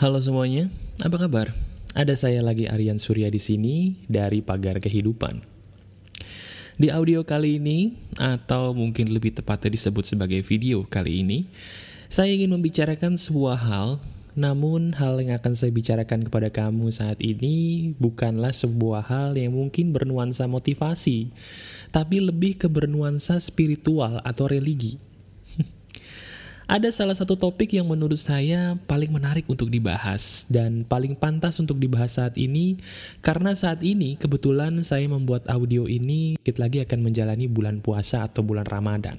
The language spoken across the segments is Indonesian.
Halo semuanya, apa kabar? Ada saya lagi Aryan Surya di sini dari Pagar Kehidupan. Di audio kali ini, atau mungkin lebih tepatnya disebut sebagai video kali ini, saya ingin membicarakan sebuah hal, namun hal yang akan saya bicarakan kepada kamu saat ini bukanlah sebuah hal yang mungkin bernuansa motivasi, tapi lebih ke bernuansa spiritual atau religi ada salah satu topik yang menurut saya paling menarik untuk dibahas dan paling pantas untuk dibahas saat ini karena saat ini kebetulan saya membuat audio ini sedikit lagi akan menjalani bulan puasa atau bulan Ramadan.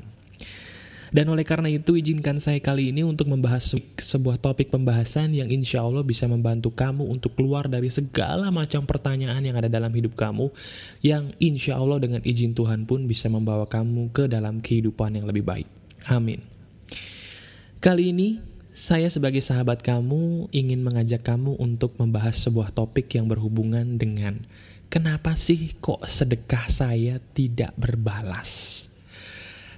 Dan oleh karena itu izinkan saya kali ini untuk membahas sebuah topik pembahasan yang insya Allah bisa membantu kamu untuk keluar dari segala macam pertanyaan yang ada dalam hidup kamu yang insya Allah dengan izin Tuhan pun bisa membawa kamu ke dalam kehidupan yang lebih baik. Amin. Kali ini, saya sebagai sahabat kamu ingin mengajak kamu untuk membahas sebuah topik yang berhubungan dengan kenapa sih kok sedekah saya tidak berbalas?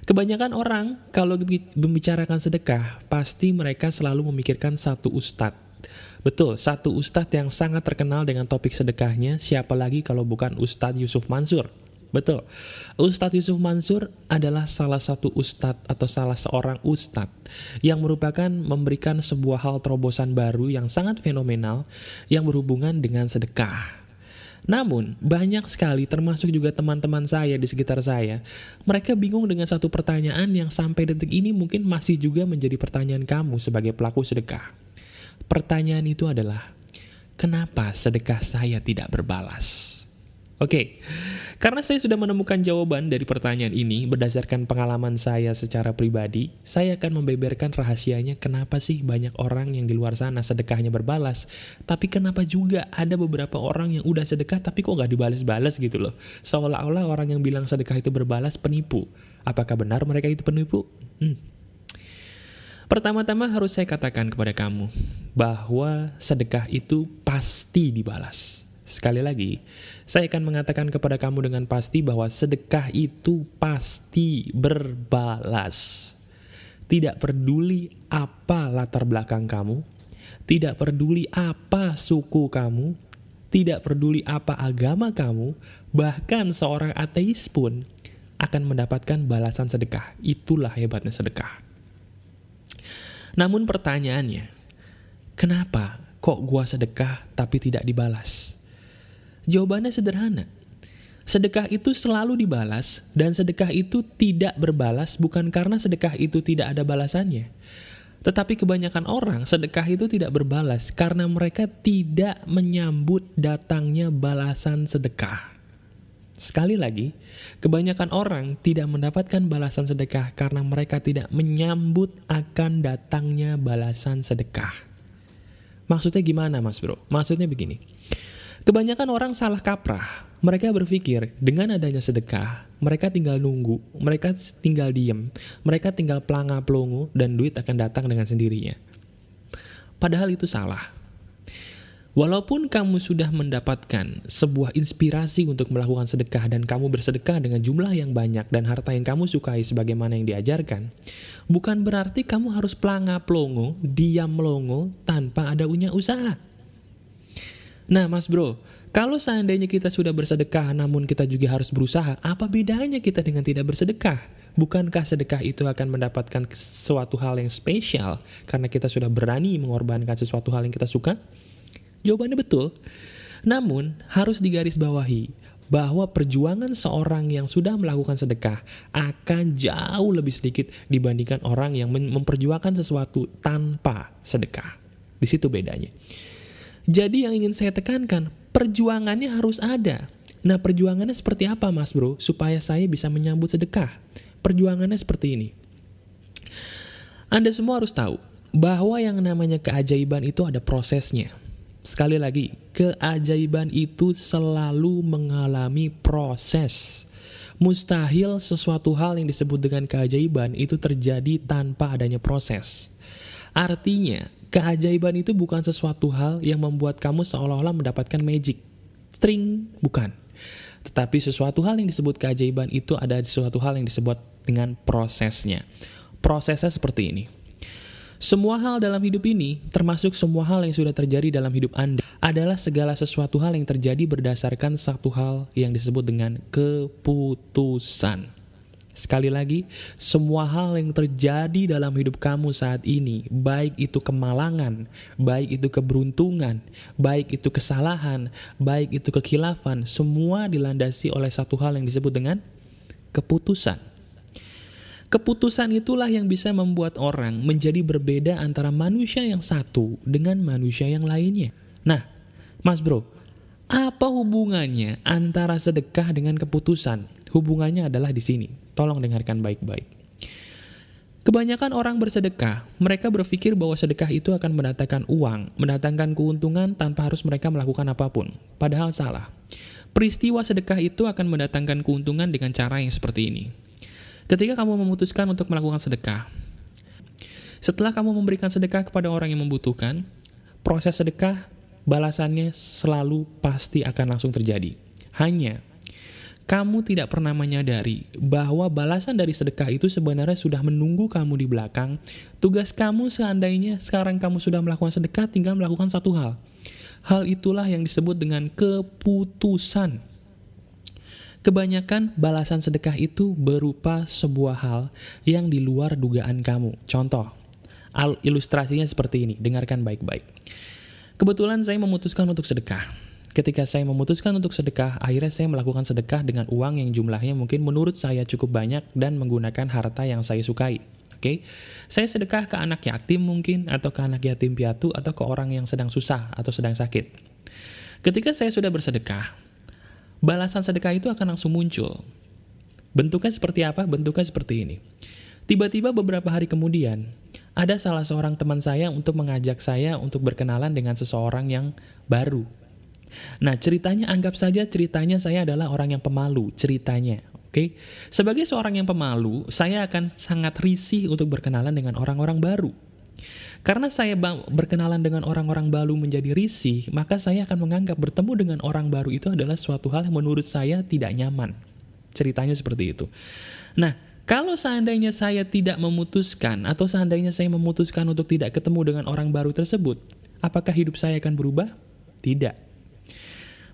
Kebanyakan orang kalau membicarakan sedekah, pasti mereka selalu memikirkan satu ustadz. Betul, satu ustadz yang sangat terkenal dengan topik sedekahnya, siapa lagi kalau bukan Ustadz Yusuf Mansur. Betul. Ustadz Yusuf Mansur adalah salah satu ustadz atau salah seorang ustadz yang merupakan memberikan sebuah hal terobosan baru yang sangat fenomenal yang berhubungan dengan sedekah. Namun, banyak sekali termasuk juga teman-teman saya di sekitar saya, mereka bingung dengan satu pertanyaan yang sampai detik ini mungkin masih juga menjadi pertanyaan kamu sebagai pelaku sedekah. Pertanyaan itu adalah, kenapa sedekah saya tidak berbalas? Oke, karena saya sudah menemukan jawaban dari pertanyaan ini berdasarkan pengalaman saya secara pribadi, saya akan membeberkan rahasianya kenapa sih banyak orang yang di luar sana sedekahnya berbalas, tapi kenapa juga ada beberapa orang yang udah sedekah tapi kok nggak dibalas-balas gitu loh. Seolah-olah orang yang bilang sedekah itu berbalas penipu. Apakah benar mereka itu penipu? Hmm. Pertama-tama harus saya katakan kepada kamu bahwa sedekah itu pasti dibalas. Sekali lagi, saya akan mengatakan kepada kamu dengan pasti bahwa sedekah itu pasti berbalas. Tidak peduli apa latar belakang kamu, tidak peduli apa suku kamu, tidak peduli apa agama kamu, bahkan seorang ateis pun akan mendapatkan balasan sedekah. Itulah hebatnya sedekah. Namun pertanyaannya, kenapa kok gua sedekah tapi tidak dibalas? Jawabannya sederhana. Sedekah itu selalu dibalas, dan sedekah itu tidak berbalas bukan karena sedekah itu tidak ada balasannya. Tetapi kebanyakan orang sedekah itu tidak berbalas karena mereka tidak menyambut datangnya balasan sedekah. Sekali lagi, kebanyakan orang tidak mendapatkan balasan sedekah karena mereka tidak menyambut akan datangnya balasan sedekah. Maksudnya gimana mas bro? Maksudnya begini, Kebanyakan orang salah kaprah. Mereka berpikir dengan adanya sedekah, mereka tinggal nunggu, mereka tinggal diem, mereka tinggal pelanga pelongo dan duit akan datang dengan sendirinya. Padahal itu salah. Walaupun kamu sudah mendapatkan sebuah inspirasi untuk melakukan sedekah dan kamu bersedekah dengan jumlah yang banyak dan harta yang kamu sukai sebagaimana yang diajarkan, bukan berarti kamu harus pelanga pelongo, diam melongo tanpa ada punya usaha. Nah mas bro, kalau seandainya kita sudah bersedekah namun kita juga harus berusaha, apa bedanya kita dengan tidak bersedekah? Bukankah sedekah itu akan mendapatkan sesuatu hal yang spesial karena kita sudah berani mengorbankan sesuatu hal yang kita suka? Jawabannya betul. Namun, harus digarisbawahi bahwa perjuangan seorang yang sudah melakukan sedekah akan jauh lebih sedikit dibandingkan orang yang memperjuangkan sesuatu tanpa sedekah. Di situ bedanya. Jadi yang ingin saya tekankan, perjuangannya harus ada. Nah perjuangannya seperti apa mas bro? Supaya saya bisa menyambut sedekah. Perjuangannya seperti ini. Anda semua harus tahu bahwa yang namanya keajaiban itu ada prosesnya. Sekali lagi, keajaiban itu selalu mengalami proses. Mustahil sesuatu hal yang disebut dengan keajaiban itu terjadi tanpa adanya proses. Artinya, Keajaiban itu bukan sesuatu hal yang membuat kamu seolah-olah mendapatkan magic. String, bukan. Tetapi sesuatu hal yang disebut keajaiban itu ada sesuatu hal yang disebut dengan prosesnya. Prosesnya seperti ini. Semua hal dalam hidup ini, termasuk semua hal yang sudah terjadi dalam hidup Anda, adalah segala sesuatu hal yang terjadi berdasarkan satu hal yang disebut dengan keputusan. Sekali lagi, semua hal yang terjadi dalam hidup kamu saat ini, baik itu kemalangan, baik itu keberuntungan, baik itu kesalahan, baik itu kekhilafan, semua dilandasi oleh satu hal yang disebut dengan keputusan. Keputusan itulah yang bisa membuat orang menjadi berbeda antara manusia yang satu dengan manusia yang lainnya. Nah, Mas Bro, apa hubungannya antara sedekah dengan keputusan? Hubungannya adalah di sini. Tolong dengarkan baik-baik. Kebanyakan orang bersedekah, mereka berpikir bahwa sedekah itu akan mendatangkan uang, mendatangkan keuntungan tanpa harus mereka melakukan apa pun. Padahal salah. Peristiwa sedekah itu akan mendatangkan keuntungan dengan cara yang seperti ini. Ketika kamu memutuskan untuk melakukan sedekah, setelah kamu memberikan sedekah kepada orang yang membutuhkan, proses sedekah balasannya selalu pasti akan langsung terjadi. Hanya kamu tidak pernah menyadari bahwa balasan dari sedekah itu sebenarnya sudah menunggu kamu di belakang. Tugas kamu seandainya sekarang kamu sudah melakukan sedekah, tinggal melakukan satu hal. Hal itulah yang disebut dengan keputusan. Kebanyakan balasan sedekah itu berupa sebuah hal yang di luar dugaan kamu. Contoh, ilustrasinya seperti ini, dengarkan baik-baik. Kebetulan saya memutuskan untuk sedekah Ketika saya memutuskan untuk sedekah, akhirnya saya melakukan sedekah dengan uang yang jumlahnya mungkin menurut saya cukup banyak dan menggunakan harta yang saya sukai. Oke, okay? saya sedekah ke anak yatim mungkin, atau ke anak yatim piatu, atau ke orang yang sedang susah atau sedang sakit. Ketika saya sudah bersedekah, balasan sedekah itu akan langsung muncul. Bentuknya seperti apa? Bentuknya seperti ini. Tiba-tiba beberapa hari kemudian, ada salah seorang teman saya untuk mengajak saya untuk berkenalan dengan seseorang yang baru Nah, ceritanya anggap saja ceritanya saya adalah orang yang pemalu, ceritanya. Oke, okay? sebagai seorang yang pemalu, saya akan sangat risih untuk berkenalan dengan orang-orang baru. Karena saya berkenalan dengan orang-orang baru menjadi risih, maka saya akan menganggap bertemu dengan orang baru itu adalah suatu hal yang menurut saya tidak nyaman. Ceritanya seperti itu. Nah, kalau seandainya saya tidak memutuskan atau seandainya saya memutuskan untuk tidak ketemu dengan orang baru tersebut, apakah hidup saya akan berubah? Tidak.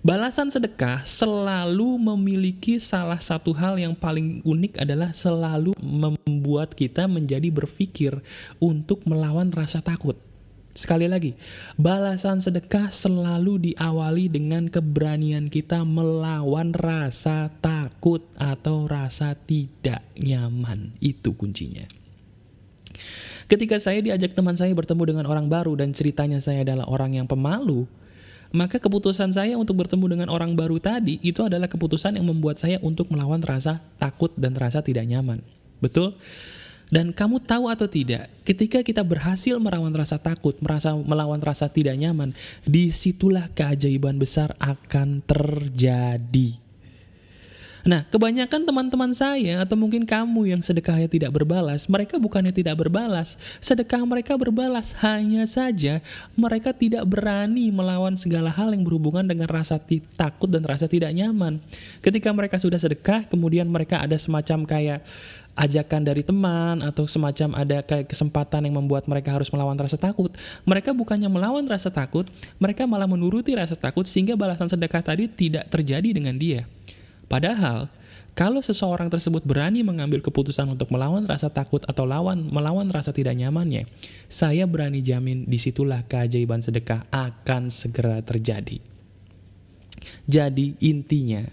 Balasan sedekah selalu memiliki salah satu hal yang paling unik adalah selalu membuat kita menjadi berpikir untuk melawan rasa takut. Sekali lagi, balasan sedekah selalu diawali dengan keberanian kita melawan rasa takut atau rasa tidak nyaman. Itu kuncinya. Ketika saya diajak teman saya bertemu dengan orang baru dan ceritanya saya adalah orang yang pemalu, maka keputusan saya untuk bertemu dengan orang baru tadi itu adalah keputusan yang membuat saya untuk melawan rasa takut dan rasa tidak nyaman. Betul? Dan kamu tahu atau tidak, ketika kita berhasil melawan rasa takut, merasa melawan rasa tidak nyaman, di situlah keajaiban besar akan terjadi. Nah, kebanyakan teman-teman saya atau mungkin kamu yang sedekahnya tidak berbalas, mereka bukannya tidak berbalas, sedekah mereka berbalas, hanya saja mereka tidak berani melawan segala hal yang berhubungan dengan rasa takut dan rasa tidak nyaman. Ketika mereka sudah sedekah, kemudian mereka ada semacam kayak ajakan dari teman atau semacam ada kayak kesempatan yang membuat mereka harus melawan rasa takut. Mereka bukannya melawan rasa takut, mereka malah menuruti rasa takut sehingga balasan sedekah tadi tidak terjadi dengan dia. Padahal, kalau seseorang tersebut berani mengambil keputusan untuk melawan rasa takut atau lawan melawan rasa tidak nyamannya, saya berani jamin di situlah keajaiban sedekah akan segera terjadi. Jadi intinya,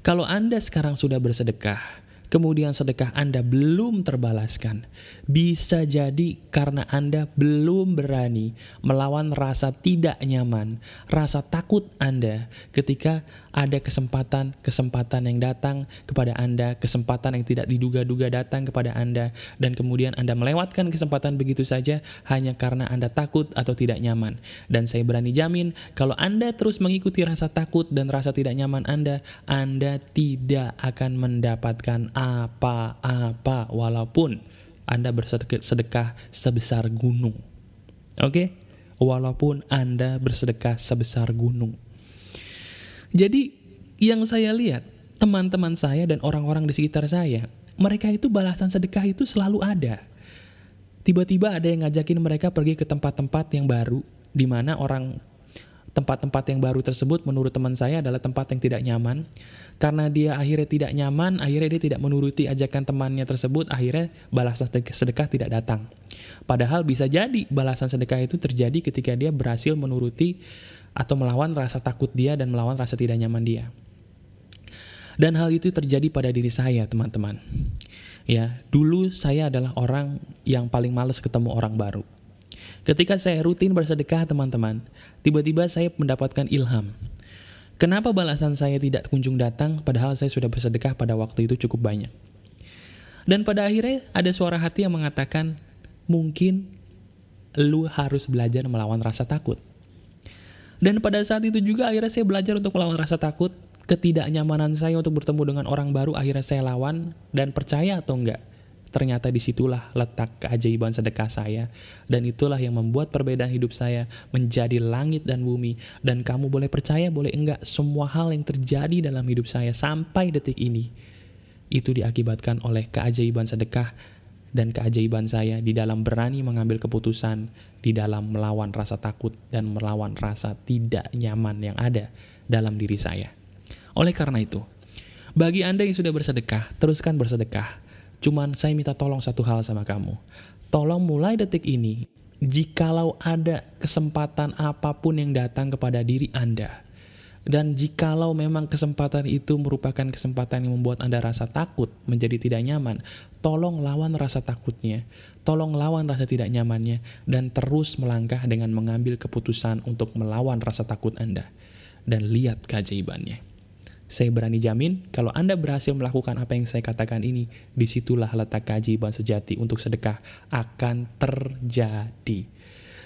kalau Anda sekarang sudah bersedekah, kemudian sedekah Anda belum terbalaskan, bisa jadi karena Anda belum berani melawan rasa tidak nyaman, rasa takut Anda ketika ada kesempatan-kesempatan yang datang kepada Anda, kesempatan yang tidak diduga-duga datang kepada Anda, dan kemudian Anda melewatkan kesempatan begitu saja hanya karena Anda takut atau tidak nyaman. Dan saya berani jamin, kalau Anda terus mengikuti rasa takut dan rasa tidak nyaman Anda, Anda tidak akan mendapatkan apa-apa walaupun Anda bersedekah sebesar gunung. Oke? Okay? Walaupun Anda bersedekah sebesar gunung. Jadi yang saya lihat, teman-teman saya dan orang-orang di sekitar saya, mereka itu balasan sedekah itu selalu ada. tiba-tiba ada yang ngajakin mereka pergi ke tempat-tempat yang baru, di mana orang tempat-tempat yang baru tersebut menurut teman saya adalah tempat yang tidak nyaman. Karena dia akhirnya tidak nyaman, akhirnya dia tidak menuruti ajakan temannya tersebut, akhirnya balasan sedekah tidak datang. Padahal bisa jadi balasan sedekah itu terjadi ketika dia berhasil menuruti atau melawan rasa takut dia dan melawan rasa tidak nyaman dia. Dan hal itu terjadi pada diri saya, teman-teman. Ya, dulu saya adalah orang yang paling males ketemu orang baru. Ketika saya rutin bersedekah, teman-teman, tiba-tiba saya mendapatkan ilham. Kenapa balasan saya tidak kunjung datang padahal saya sudah bersedekah pada waktu itu cukup banyak? Dan pada akhirnya ada suara hati yang mengatakan, mungkin lu harus belajar melawan rasa takut. Dan pada saat itu juga akhirnya saya belajar untuk melawan rasa takut, ketidaknyamanan saya untuk bertemu dengan orang baru akhirnya saya lawan, dan percaya atau enggak, Ternyata di situlah letak keajaiban sedekah saya. Dan itulah yang membuat perbedaan hidup saya menjadi langit dan bumi. Dan kamu boleh percaya, boleh enggak, semua hal yang terjadi dalam hidup saya sampai detik ini, itu diakibatkan oleh keajaiban sedekah dan keajaiban saya di dalam berani mengambil keputusan, di dalam melawan rasa takut dan melawan rasa tidak nyaman yang ada dalam diri saya. Oleh karena itu, bagi Anda yang sudah bersedekah, teruskan bersedekah Cuman saya minta tolong satu hal sama kamu. Tolong mulai detik ini, jikalau ada kesempatan apa pun yang datang kepada diri Anda, dan jikalau memang kesempatan itu merupakan kesempatan yang membuat Anda rasa takut, menjadi tidak nyaman, tolong lawan rasa takutnya, tolong lawan rasa tidak nyamannya, dan terus melangkah dengan mengambil keputusan untuk melawan rasa takut Anda. Dan lihat keajaibannya. Saya berani jamin, kalau Anda berhasil melakukan apa yang saya katakan ini, di situlah letak keajaiban sejati untuk sedekah akan terjadi.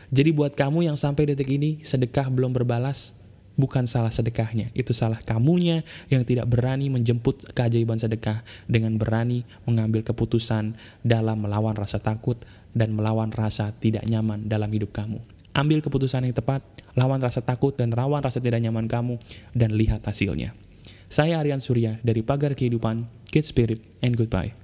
Jadi buat kamu yang sampai detik ini sedekah belum berbalas, bukan salah sedekahnya, itu salah kamunya yang tidak berani menjemput keajaiban sedekah dengan berani mengambil keputusan dalam melawan rasa takut dan melawan rasa tidak nyaman dalam hidup kamu. Ambil keputusan yang tepat, lawan rasa takut dan rawan rasa tidak nyaman kamu, dan lihat hasilnya. Saya Aryan Surya dari Pagar Kehidupan, Kid Spirit, and goodbye.